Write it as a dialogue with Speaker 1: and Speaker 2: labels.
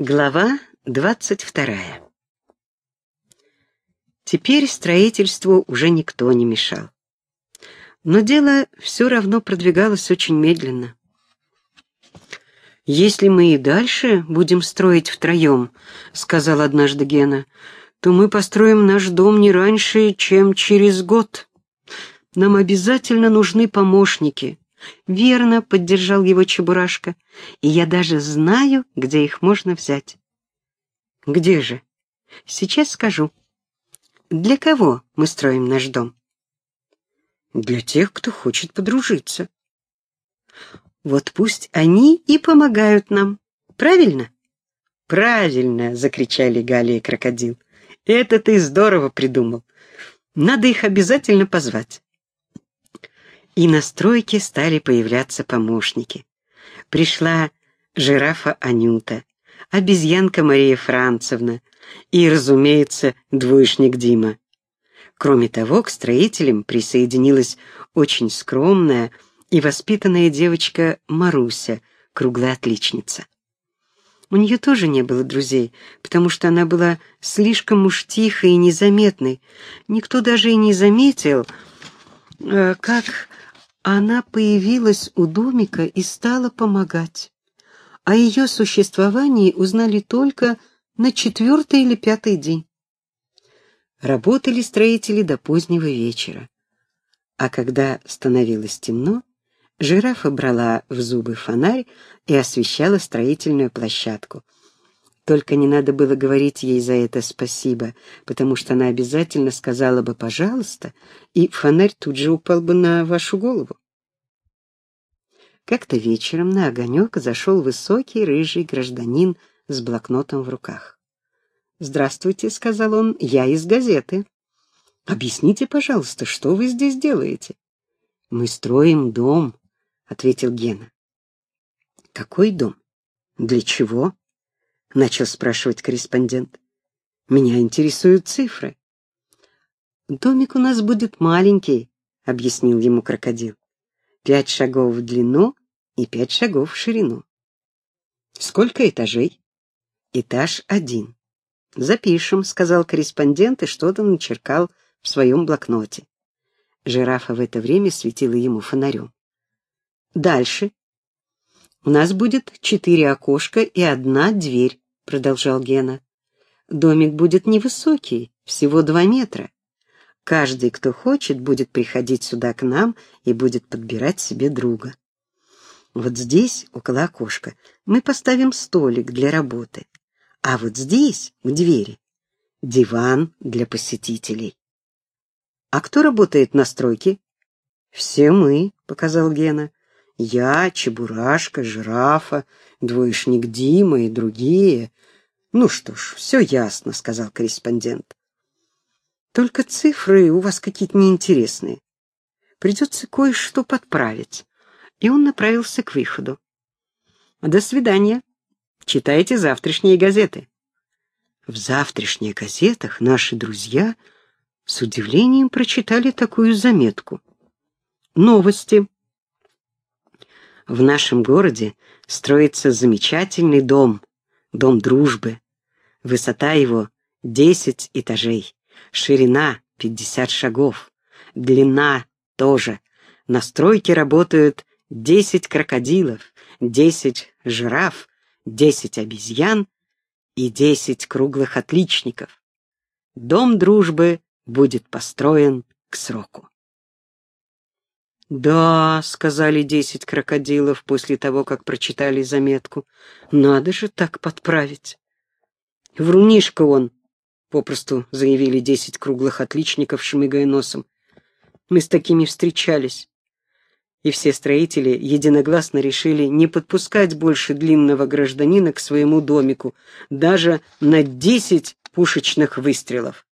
Speaker 1: Глава двадцать вторая Теперь строительству уже никто не мешал. Но дело все равно продвигалось очень медленно. «Если мы и дальше будем строить втроем», — сказал однажды Гена, — «то мы построим наш дом не раньше, чем через год. Нам обязательно нужны помощники, «Верно», — поддержал его Чебурашка, — «и я даже знаю, где их можно взять». «Где же?» «Сейчас скажу. Для кого мы строим наш дом?» «Для тех, кто хочет подружиться». «Вот пусть они и помогают нам. Правильно?» «Правильно!» — закричали Галя и Крокодил. «Это ты здорово придумал. Надо их обязательно позвать». И на стройке стали появляться помощники. Пришла жирафа Анюта, обезьянка Мария Францевна и, разумеется, двоечник Дима. Кроме того, к строителям присоединилась очень скромная и воспитанная девочка Маруся, круглая отличница. У нее тоже не было друзей, потому что она была слишком уж тихой и незаметной. Никто даже и не заметил, э, как она появилась у домика и стала помогать. О ее существовании узнали только на четвертый или пятый день. Работали строители до позднего вечера. А когда становилось темно, жирафа брала в зубы фонарь и освещала строительную площадку. Только не надо было говорить ей за это спасибо, потому что она обязательно сказала бы «пожалуйста», и фонарь тут же упал бы на вашу голову. Как-то вечером на огонек зашел высокий рыжий гражданин с блокнотом в руках. «Здравствуйте», — сказал он, — «я из газеты». «Объясните, пожалуйста, что вы здесь делаете?» «Мы строим дом», — ответил Гена. «Какой дом? Для чего?» — начал спрашивать корреспондент. «Меня интересуют цифры». «Домик у нас будет маленький», — объяснил ему крокодил. «Пять шагов в длину и пять шагов в ширину. Сколько этажей? Этаж один. Запишем, сказал корреспондент и что-то начеркал в своем блокноте. Жирафа в это время светила ему фонарем. Дальше. У нас будет четыре окошка и одна дверь, продолжал Гена. Домик будет невысокий, всего два метра. Каждый, кто хочет, будет приходить сюда к нам и будет подбирать себе друга. Вот здесь, около окошка, мы поставим столик для работы. А вот здесь, к двери, диван для посетителей. А кто работает на стройке? Все мы, показал Гена. Я, Чебурашка, Жирафа, двоечник Дима и другие. Ну что ж, все ясно, сказал корреспондент. Только цифры у вас какие-то неинтересные. Придется кое-что подправить и он направился к выходу. «До свидания. Читайте завтрашние газеты». В завтрашних газетах наши друзья с удивлением прочитали такую заметку. Новости. В нашем городе строится замечательный дом, дом дружбы. Высота его — десять этажей, ширина — пятьдесят шагов, длина тоже. На стройке работают десять крокодилов, десять жираф, десять обезьян и десять круглых отличников. Дом дружбы будет построен к сроку. «Да», — сказали десять крокодилов после того, как прочитали заметку, — «надо же так подправить». «Врунишка он», — попросту заявили десять круглых отличников, шмыгая носом. «Мы с такими встречались и все строители единогласно решили не подпускать больше длинного гражданина к своему домику, даже на десять пушечных выстрелов.